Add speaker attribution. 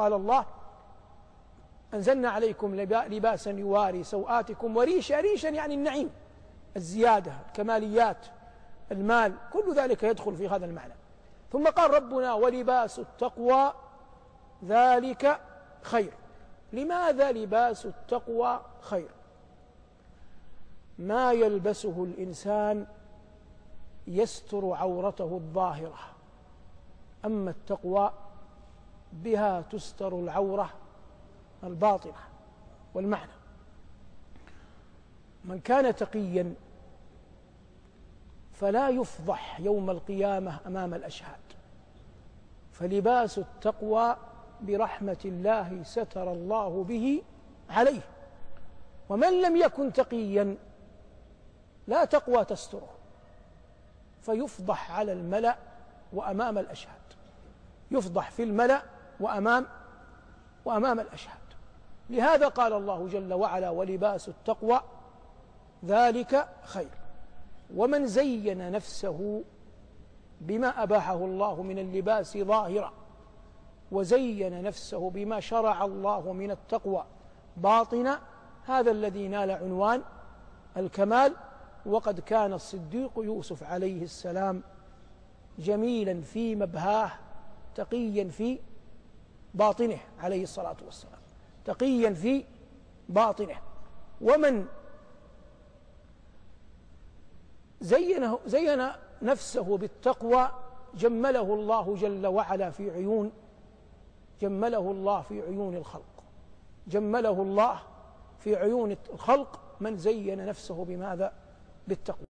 Speaker 1: قال الله أنزلنا عليكم لباسا يواري سوآتكم وريشا ريشا يعني النعيم الزيادة الكماليات المال كل ذلك يدخل في هذا المعنى. ثم قال ربنا ولباس التقوى ذلك خير. لماذا لباس التقوى خير؟ ما يلبسه الإنسان يستر عورته الظاهرة. أما التقوى بها تستر العورة الباطنة والمعنى. من كان تقيا فلا يفضح يوم القيامة أمام الأشهاد. فلباس التقوى برحمة الله ستر الله به عليه. ومن لم يكن تقيا لا تقوى تستره فيفضح على الملأ وأمام الأشهاد. يفضح في الملأ وأمام وأمام الأشهاد. لهذا قال الله جل وعلا ولباس التقوى ذلك خير. ومن زين نفسه بما أباحه الله من اللباس ظاهرا وزين نفسه بما شرع الله من التقوى باطنا هذا الذي نال عنوان الكمال. وقد كان الصديق يوسف عليه السلام جميلا في مبهاه تقيا في باطنه عليه الصلاة والسلام تقيا في باطنه. ومن زينه زين نفسه بالتقوى جمله الله جل وعلا في عيون جمله الله في عيون الخلق. جمله الله في عيون الخلق من زين نفسه بماذا؟ بالتقوى.